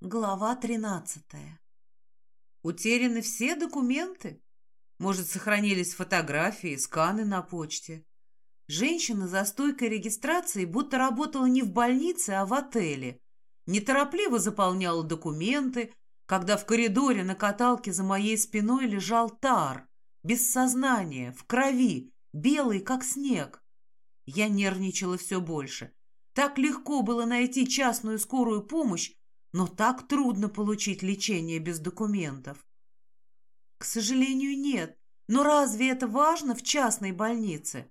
Глава тринадцатая. Утеряны все документы? Может, сохранились фотографии, сканы на почте? Женщина за стойкой регистрации будто работала не в больнице, а в отеле. Неторопливо заполняла документы, когда в коридоре на каталке за моей спиной лежал тар, без сознания, в крови, белый, как снег. Я нервничала все больше. Так легко было найти частную скорую помощь, но так трудно получить лечение без документов. К сожалению, нет. Но разве это важно в частной больнице?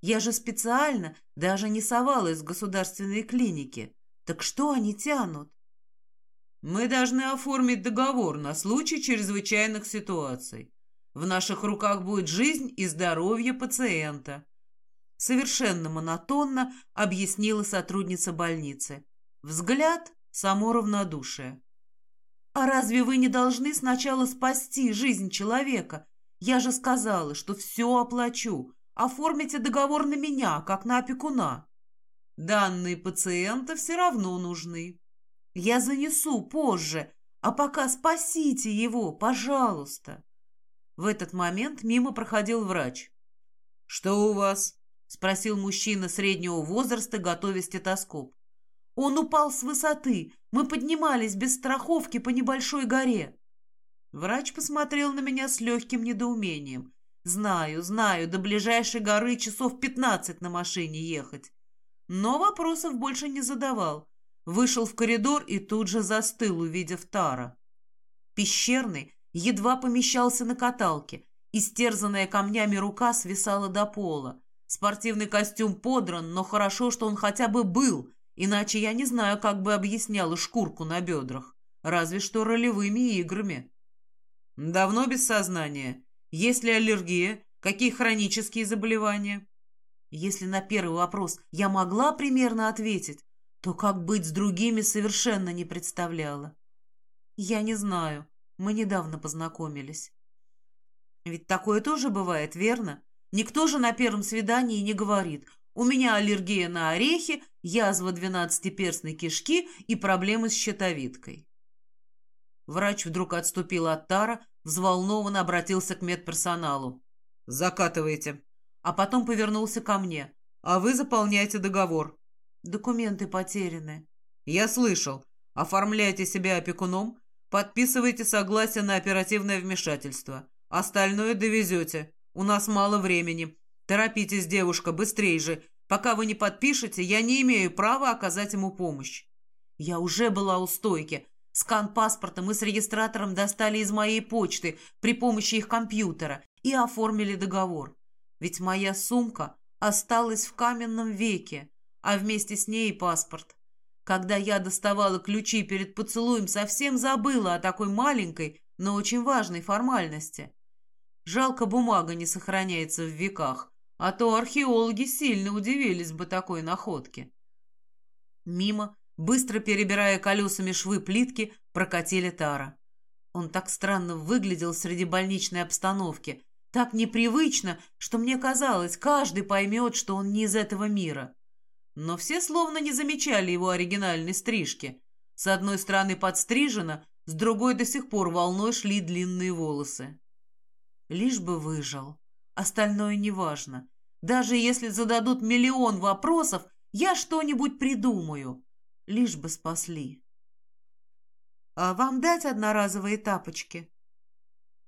Я же специально даже не совалась в государственной клинике. Так что они тянут? Мы должны оформить договор на случай чрезвычайных ситуаций. В наших руках будет жизнь и здоровье пациента. Совершенно монотонно объяснила сотрудница больницы. Взгляд само равнодушие. «А разве вы не должны сначала спасти жизнь человека? Я же сказала, что все оплачу. Оформите договор на меня, как на опекуна. Данные пациента все равно нужны. Я занесу позже, а пока спасите его, пожалуйста». В этот момент мимо проходил врач. «Что у вас?» – спросил мужчина среднего возраста, готовя стетоскоп. Он упал с высоты. Мы поднимались без страховки по небольшой горе. Врач посмотрел на меня с легким недоумением. Знаю, знаю, до ближайшей горы часов пятнадцать на машине ехать. Но вопросов больше не задавал. Вышел в коридор и тут же застыл, увидев Тара. Пещерный едва помещался на каталке. Истерзанная камнями рука свисала до пола. Спортивный костюм подран, но хорошо, что он хотя бы был — Иначе я не знаю, как бы объясняла шкурку на бедрах. Разве что ролевыми играми. Давно без сознания. Есть ли аллергия? Какие хронические заболевания? Если на первый вопрос я могла примерно ответить, то как быть с другими совершенно не представляла. Я не знаю. Мы недавно познакомились. Ведь такое тоже бывает, верно? Никто же на первом свидании не говорит у меня аллергия на орехи, язва двенадцатиперстной кишки и проблемы с щитовидкой. Врач вдруг отступил от Тара, взволнованно обратился к медперсоналу. «Закатывайте». А потом повернулся ко мне. «А вы заполняйте договор». «Документы потеряны». «Я слышал. Оформляйте себя опекуном, подписывайте согласие на оперативное вмешательство. Остальное довезете. У нас мало времени. «Торопитесь, девушка, быстрей же! Пока вы не подпишете, я не имею права оказать ему помощь». Я уже была у стойки. Скан паспорта мы с регистратором достали из моей почты при помощи их компьютера и оформили договор. Ведь моя сумка осталась в каменном веке, а вместе с ней и паспорт. Когда я доставала ключи перед поцелуем, совсем забыла о такой маленькой, но очень важной формальности. Жалко, бумага не сохраняется в веках а то археологи сильно удивились бы такой находке. Мимо, быстро перебирая колесами швы плитки, прокатили Тара. Он так странно выглядел среди больничной обстановки, так непривычно, что мне казалось, каждый поймет, что он не из этого мира. Но все словно не замечали его оригинальной стрижки. С одной стороны подстрижено, с другой до сих пор волной шли длинные волосы. Лишь бы выжил. Остальное неважно. Даже если зададут миллион вопросов, я что-нибудь придумаю. Лишь бы спасли. «А вам дать одноразовые тапочки?»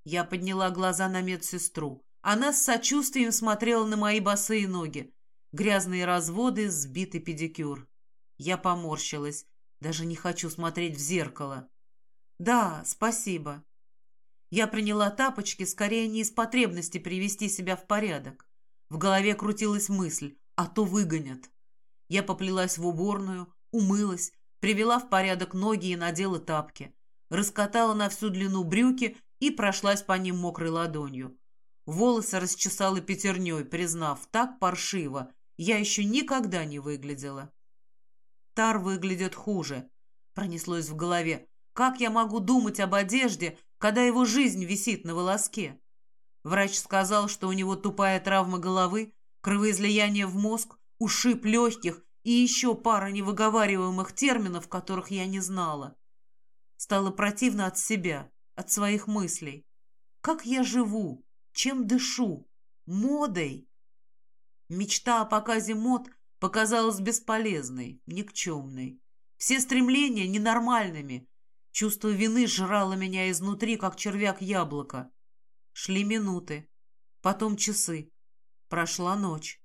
Я подняла глаза на медсестру. Она с сочувствием смотрела на мои босые ноги. Грязные разводы, сбитый педикюр. Я поморщилась. Даже не хочу смотреть в зеркало. «Да, спасибо». Я приняла тапочки скорее не из потребности привести себя в порядок. В голове крутилась мысль, а то выгонят. Я поплелась в уборную, умылась, привела в порядок ноги и надела тапки. Раскатала на всю длину брюки и прошлась по ним мокрой ладонью. Волосы расчесала пятерней, признав, так паршиво, я еще никогда не выглядела. Тар выглядит хуже, пронеслось в голове. Как я могу думать об одежде, когда его жизнь висит на волоске? Врач сказал, что у него тупая травма головы, кровоизлияние в мозг, ушиб легких и еще пара невыговариваемых терминов, которых я не знала. Стало противно от себя, от своих мыслей. Как я живу? Чем дышу? Модой? Мечта о показе мод показалась бесполезной, никчемной. Все стремления ненормальными. Чувство вины жрало меня изнутри, как червяк яблоко. Шли минуты, потом часы. Прошла ночь.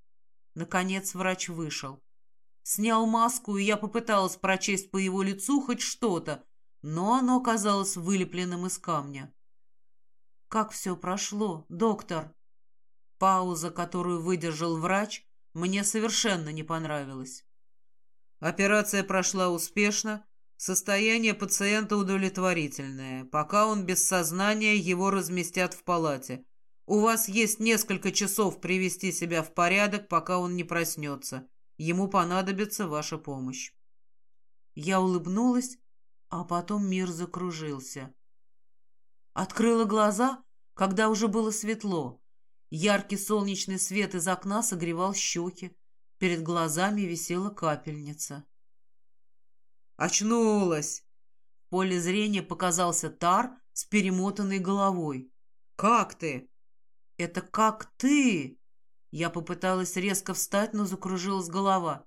Наконец врач вышел. Снял маску, и я попыталась прочесть по его лицу хоть что-то, но оно оказалось вылепленным из камня. «Как все прошло, доктор?» Пауза, которую выдержал врач, мне совершенно не понравилась. Операция прошла успешно, состояние пациента удовлетворительное. Пока он без сознания, его разместят в палате. У вас есть несколько часов привести себя в порядок, пока он не проснется. Ему понадобится ваша помощь. Я улыбнулась, а потом мир закружился. Открыла глаза, когда уже было светло. Яркий солнечный свет из окна согревал щеки. Перед глазами висела капельница. «Очнулась!» В поле зрения показался Тар с перемотанной головой. «Как ты?» «Это как ты?» Я попыталась резко встать, но закружилась голова.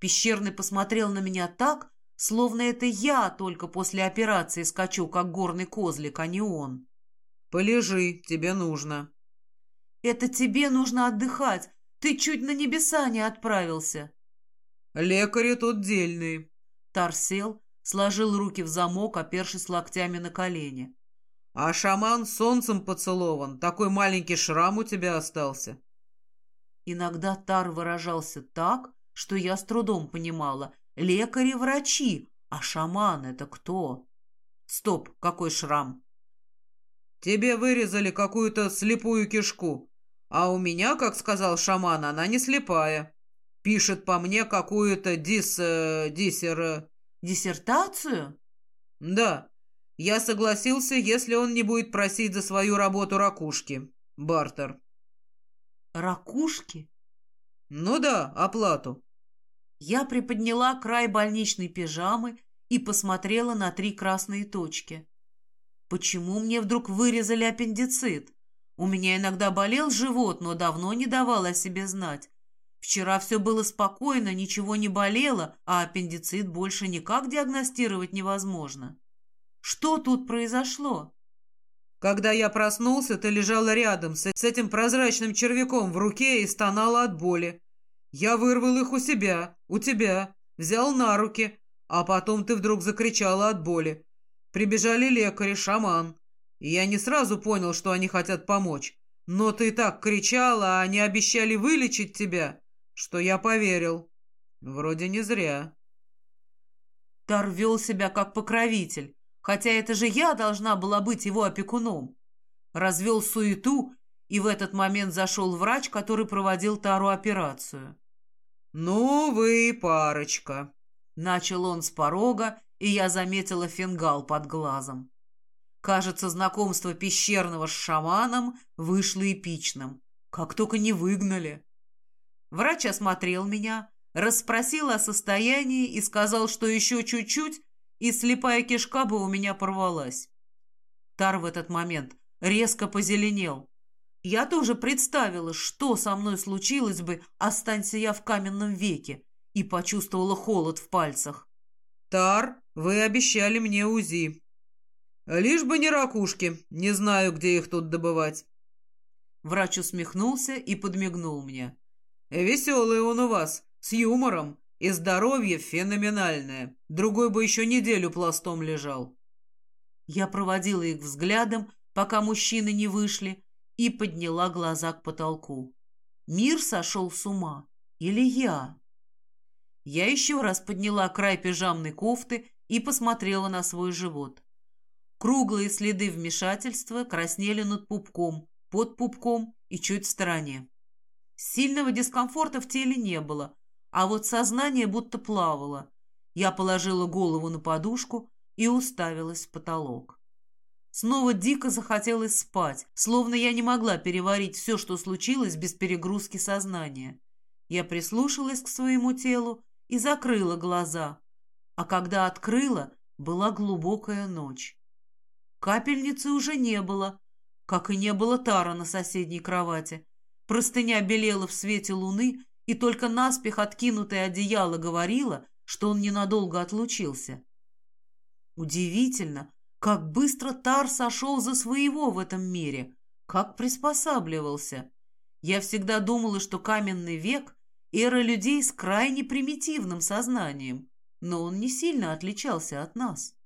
Пещерный посмотрел на меня так, словно это я только после операции скачу, как горный козлик, а не он. «Полежи, тебе нужно». «Это тебе нужно отдыхать. Ты чуть на небеса не отправился». «Лекари тут дельные». Тар сел, сложил руки в замок, опершись локтями на колени. «А шаман солнцем поцелован. Такой маленький шрам у тебя остался». Иногда Тар выражался так, что я с трудом понимала. Лекари-врачи, а шаман это кто? Стоп, какой шрам? Тебе вырезали какую-то слепую кишку, а у меня, как сказал шаман, она не слепая. Пишет по мне какую-то дис... Э, диссер... Э, диссертацию? Да. Я согласился, если он не будет просить за свою работу ракушки. Бартер. Ракушки? Ну да, оплату. Я приподняла край больничной пижамы и посмотрела на три красные точки. Почему мне вдруг вырезали аппендицит? У меня иногда болел живот, но давно не давал о себе знать. Вчера все было спокойно, ничего не болело, а аппендицит больше никак диагностировать невозможно. Что тут произошло? Когда я проснулся, ты лежала рядом с, этим прозрачным червяком в руке и стонала от боли. Я вырвал их у себя, у тебя, взял на руки, а потом ты вдруг закричала от боли. Прибежали лекари, шаман. И я не сразу понял, что они хотят помочь. Но ты так кричала, а они обещали вылечить тебя, что я поверил. Вроде не зря. Тар вел себя как покровитель, хотя это же я должна была быть его опекуном. Развел суету, и в этот момент зашел врач, который проводил Тару операцию. «Ну вы парочка», — начал он с порога и я заметила фингал под глазом. Кажется, знакомство пещерного с шаманом вышло эпичным. Как только не выгнали. Врач осмотрел меня, расспросил о состоянии и сказал, что еще чуть-чуть, и слепая кишка бы у меня порвалась. Тар в этот момент резко позеленел. Я тоже представила, что со мной случилось бы, останься я в каменном веке, и почувствовала холод в пальцах. «Тар, вы обещали мне УЗИ. Лишь бы не ракушки, не знаю, где их тут добывать». Врач усмехнулся и подмигнул мне. «Веселый он у вас, с юмором, и здоровье феноменальное. Другой бы еще неделю пластом лежал». Я проводила их взглядом, пока мужчины не вышли, и подняла глаза к потолку. Мир сошел с ума. Или я? Я еще раз подняла край пижамной кофты и посмотрела на свой живот. Круглые следы вмешательства краснели над пупком, под пупком и чуть в стороне. Сильного дискомфорта в теле не было, а вот сознание будто плавало. Я положила голову на подушку и уставилась в потолок. Снова дико захотелось спать, словно я не могла переварить все, что случилось без перегрузки сознания. Я прислушалась к своему телу и закрыла глаза. А когда открыла, была глубокая ночь. Капельницы уже не было, как и не было тара на соседней кровати. Простыня белела в свете луны, и только наспех откинутое одеяло говорило, что он ненадолго отлучился. Удивительно, как быстро Тар сошел за своего в этом мире, как приспосабливался. Я всегда думала, что каменный век — эра людей с крайне примитивным сознанием, но он не сильно отличался от нас.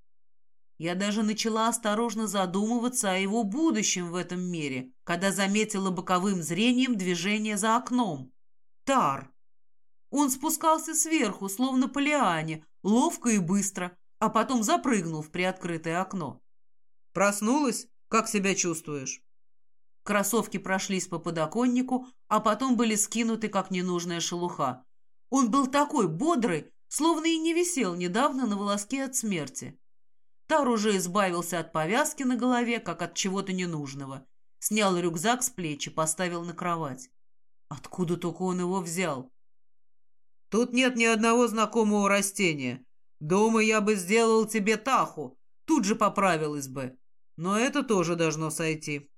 Я даже начала осторожно задумываться о его будущем в этом мире, когда заметила боковым зрением движение за окном. Тар. Он спускался сверху, словно по лиане, ловко и быстро, а потом запрыгнул в приоткрытое окно. «Проснулась? Как себя чувствуешь?» Кроссовки прошлись по подоконнику, а потом были скинуты, как ненужная шелуха. Он был такой бодрый, словно и не висел недавно на волоске от смерти. Тар уже избавился от повязки на голове, как от чего-то ненужного. Снял рюкзак с плеч и поставил на кровать. Откуда только он его взял? Тут нет ни одного знакомого растения. Дома я бы сделал тебе таху, тут же поправилась бы. Но это тоже должно сойти.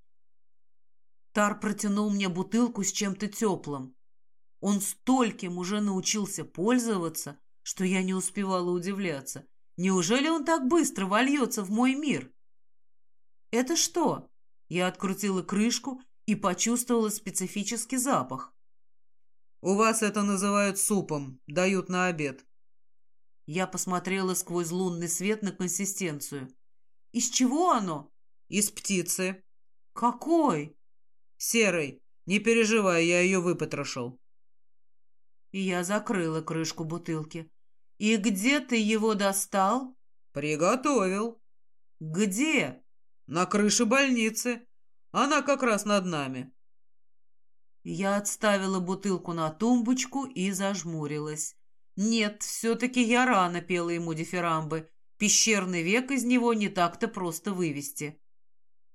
Тар протянул мне бутылку с чем-то теплым. Он стольким уже научился пользоваться, что я не успевала удивляться. Неужели он так быстро вольется в мой мир? «Это что?» Я открутила крышку и почувствовала специфический запах. «У вас это называют супом, дают на обед». Я посмотрела сквозь лунный свет на консистенцию. «Из чего оно?» «Из птицы». «Какой?» «Серый. Не переживай, я ее выпотрошил». И я закрыла крышку бутылки. «И где ты его достал?» «Приготовил». «Где?» «На крыше больницы. Она как раз над нами». Я отставила бутылку на тумбочку и зажмурилась. Нет, все-таки я рано пела ему дифирамбы. Пещерный век из него не так-то просто вывести.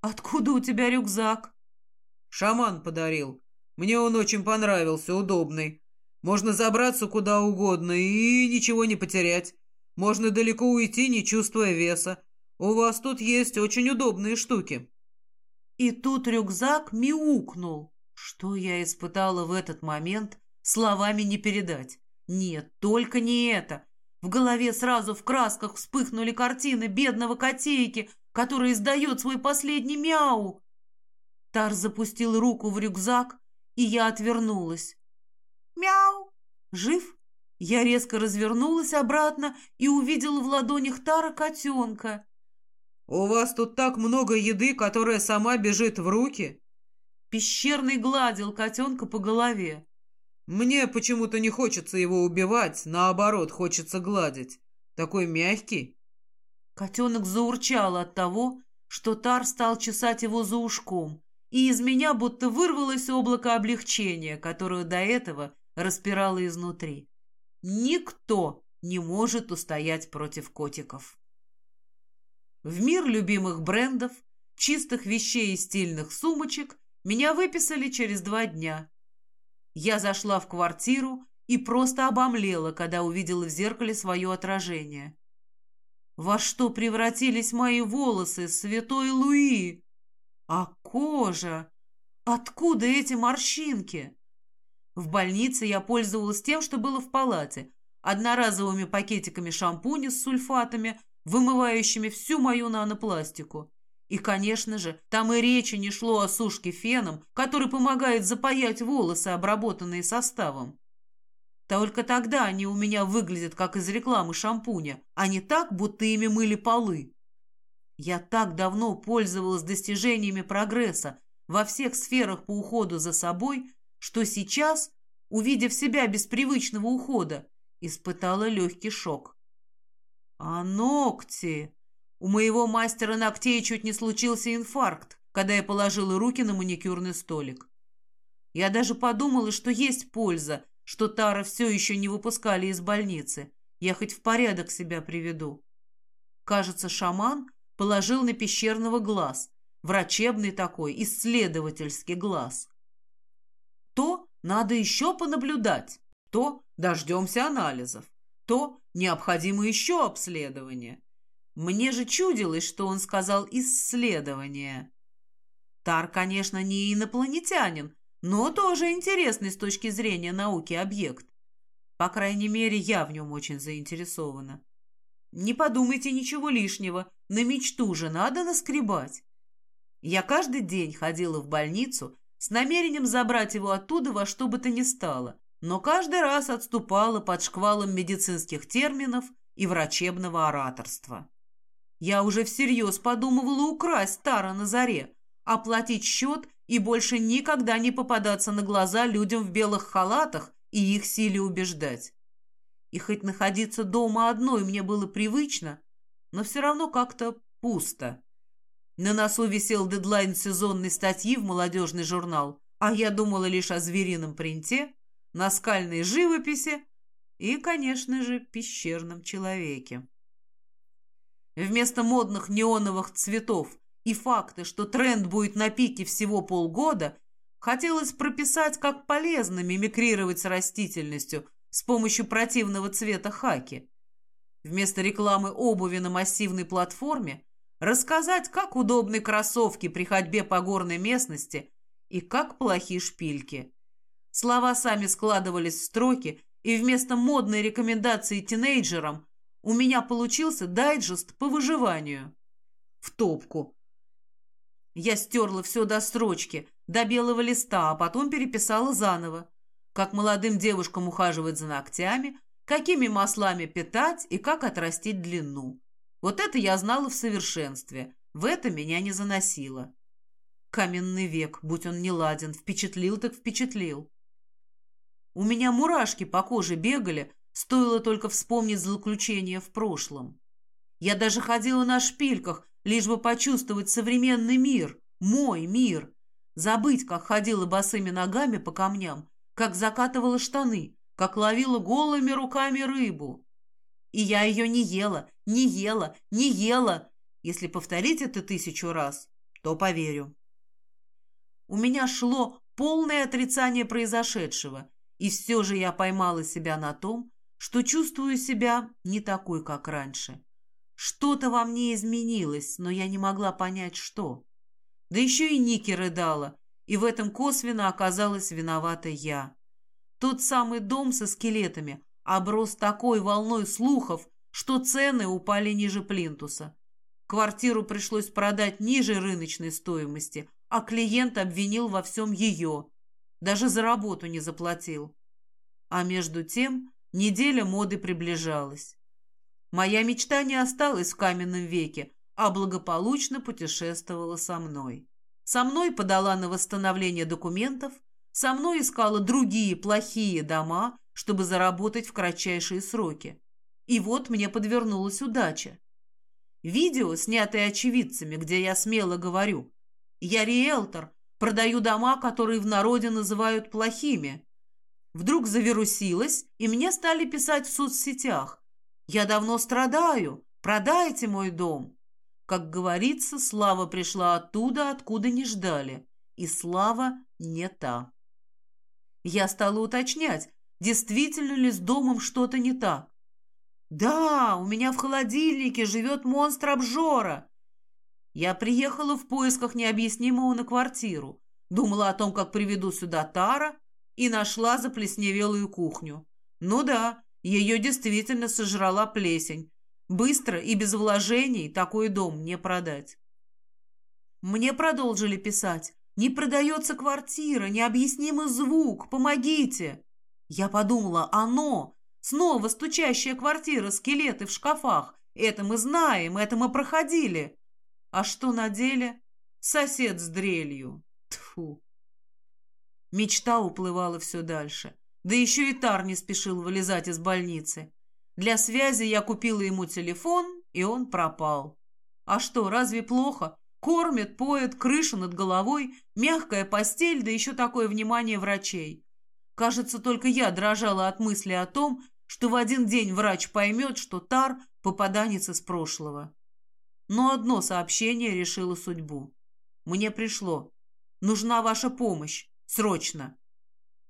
«Откуда у тебя рюкзак?» «Шаман подарил. Мне он очень понравился, удобный. Можно забраться куда угодно и ничего не потерять. Можно далеко уйти, не чувствуя веса. У вас тут есть очень удобные штуки». И тут рюкзак мяукнул. Что я испытала в этот момент, словами не передать. Нет, только не это. В голове сразу в красках вспыхнули картины бедного котейки, который издает свой последний мяу. Тар запустил руку в рюкзак, и я отвернулась. «Мяу! Жив?» Я резко развернулась обратно и увидела в ладонях Тара котенка. «У вас тут так много еды, которая сама бежит в руки?» Пещерный гладил котенка по голове. «Мне почему-то не хочется его убивать, наоборот, хочется гладить. Такой мягкий». Котенок заурчал от того, что Тар стал чесать его за ушком, и из меня будто вырвалось облако облегчения, которое до этого распирало изнутри. Никто не может устоять против котиков. В мир любимых брендов, чистых вещей и стильных сумочек меня выписали через два дня. Я зашла в квартиру и просто обомлела, когда увидела в зеркале свое отражение. Во что превратились мои волосы, святой Луи? А кожа? Откуда эти морщинки? В больнице я пользовалась тем, что было в палате. Одноразовыми пакетиками шампуня с сульфатами, вымывающими всю мою нанопластику. И, конечно же, там и речи не шло о сушке феном, который помогает запаять волосы, обработанные составом. Только тогда они у меня выглядят, как из рекламы шампуня, а не так, будто ими мыли полы. Я так давно пользовалась достижениями прогресса во всех сферах по уходу за собой, что сейчас, увидев себя без привычного ухода, испытала легкий шок. А ногти... У моего мастера ногтей чуть не случился инфаркт, когда я положила руки на маникюрный столик. Я даже подумала, что есть польза, что Тара все еще не выпускали из больницы. Я хоть в порядок себя приведу. Кажется, шаман положил на пещерного глаз, врачебный такой, исследовательский глаз. То надо еще понаблюдать, то дождемся анализов, то необходимо еще обследование. Мне же чудилось, что он сказал «исследование». Тар, конечно, не инопланетянин, но тоже интересный с точки зрения науки объект. По крайней мере, я в нем очень заинтересована. Не подумайте ничего лишнего, на мечту же надо наскребать. Я каждый день ходила в больницу с намерением забрать его оттуда во что бы то ни стало, но каждый раз отступала под шквалом медицинских терминов и врачебного ораторства. Я уже всерьез подумывала украсть Тара на заре, оплатить счет и больше никогда не попадаться на глаза людям в белых халатах и их силе убеждать. И хоть находиться дома одной мне было привычно, но все равно как-то пусто. На носу висел дедлайн сезонной статьи в молодежный журнал, а я думала лишь о зверином принте, наскальной живописи и, конечно же, пещерном человеке. Вместо модных неоновых цветов и факта, что тренд будет на пике всего полгода, хотелось прописать, как полезно мимикрировать с растительностью с помощью противного цвета хаки. Вместо рекламы обуви на массивной платформе рассказать, как удобны кроссовки при ходьбе по горной местности и как плохи шпильки. Слова сами складывались в строки, и вместо модной рекомендации тинейджерам у меня получился дайджест по выживанию. В топку. Я стерла все до строчки, до белого листа, а потом переписала заново. Как молодым девушкам ухаживать за ногтями, какими маслами питать и как отрастить длину. Вот это я знала в совершенстве, в это меня не заносило. Каменный век, будь он не ладен, впечатлил так впечатлил. У меня мурашки по коже бегали, стоило только вспомнить злоключения в прошлом. Я даже ходила на шпильках, лишь бы почувствовать современный мир, мой мир, забыть, как ходила босыми ногами по камням, как закатывала штаны, как ловила голыми руками рыбу. И я ее не ела, не ела, не ела. Если повторить это тысячу раз, то поверю. У меня шло полное отрицание произошедшего, и все же я поймала себя на том, что чувствую себя не такой, как раньше. Что-то во мне изменилось, но я не могла понять, что. Да еще и Ники рыдала, и в этом косвенно оказалась виновата я. Тот самый дом со скелетами, оброс такой волной слухов, что цены упали ниже плинтуса. Квартиру пришлось продать ниже рыночной стоимости, а клиент обвинил во всем ее. Даже за работу не заплатил. А между тем неделя моды приближалась. Моя мечта не осталась в каменном веке, а благополучно путешествовала со мной. Со мной подала на восстановление документов, со мной искала другие плохие дома, чтобы заработать в кратчайшие сроки. И вот мне подвернулась удача. Видео, снятое очевидцами, где я смело говорю. Я риэлтор, продаю дома, которые в народе называют плохими. Вдруг завирусилось, и мне стали писать в соцсетях. Я давно страдаю, продайте мой дом. Как говорится, слава пришла оттуда, откуда не ждали. И слава не та. Я стала уточнять, действительно ли с домом что-то не так. «Да, у меня в холодильнике живет монстр-обжора!» Я приехала в поисках необъяснимого на квартиру, думала о том, как приведу сюда Тара, и нашла заплесневелую кухню. Ну да, ее действительно сожрала плесень. Быстро и без вложений такой дом не продать. Мне продолжили писать. «Не продается квартира, необъяснимый звук, помогите!» Я подумала, оно, снова стучащая квартира, скелеты в шкафах. Это мы знаем, это мы проходили. А что на деле? Сосед с дрелью. Тфу. Мечта уплывала все дальше. Да еще и Тар не спешил вылезать из больницы. Для связи я купила ему телефон, и он пропал. А что, разве плохо? Кормят, поят, крыша над головой, мягкая постель, да еще такое внимание врачей. Кажется, только я дрожала от мысли о том, что в один день врач поймет, что Тар – попаданец из прошлого. Но одно сообщение решило судьбу. Мне пришло. Нужна ваша помощь. Срочно.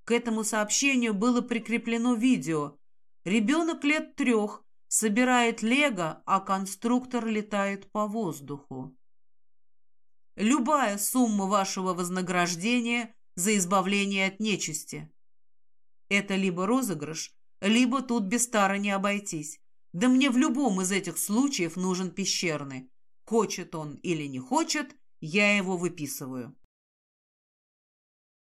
К этому сообщению было прикреплено видео. Ребенок лет трех Собирает лего, а конструктор летает по воздуху. Любая сумма вашего вознаграждения за избавление от нечисти. Это либо розыгрыш, либо тут без тара не обойтись. Да мне в любом из этих случаев нужен пещерный. Хочет он или не хочет, я его выписываю.